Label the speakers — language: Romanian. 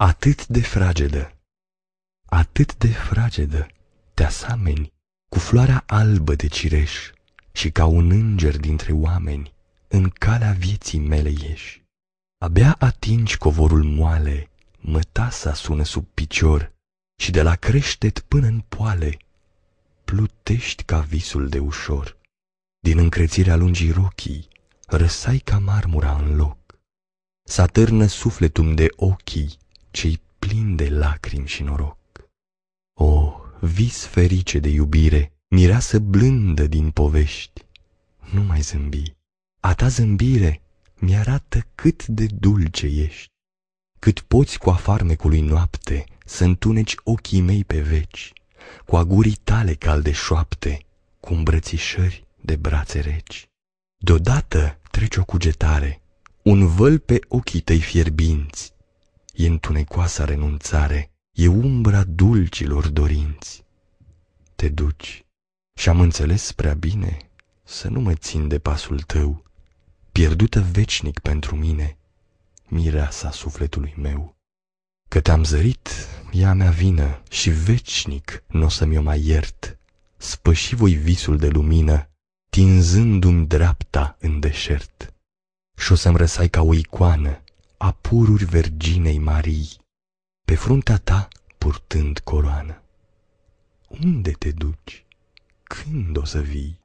Speaker 1: Atât de fragedă, atât de fragedă, te asameni cu floarea albă de cireș și ca un înger dintre oameni în calea vieții mele ieși. Abia atingi covorul moale, mătasa sună sub picior și de la creștet până în poale plutești ca visul de ușor. Din încrețirea lungii rochii răsai ca marmura în loc. S-atârnă sufletul de ochii cei plini de lacrimi și noroc. O, vis ferice de iubire, mireasă blândă din povești, nu mai zâmbi. A ta zâmbire mi-arată cât de dulce ești, cât poți cu afarmecului noapte să întuneci ochii mei pe veci, cu agurii tale calde șoapte, cu îmbrățișări de brațe reci. Deodată trece o cugetare, un văl pe ochii tăi fierbinți, e întunecoasa renunțare, e umbra dulcilor dorinți. Te duci și am înțeles prea bine să nu mă țin de pasul tău, pierdută veșnic pentru mine, mireasa sufletului meu. Că te-am zărit, ea mea vină și veșnic n-o să mi-o mai iert, spăși voi visul de lumină, tinzându-mi dreapta în deșert. Și o să-mi răsai ca o icoană a pururi Verginei Marii, pe fruntea ta purtând coroană. Unde te duci? Când o să vii?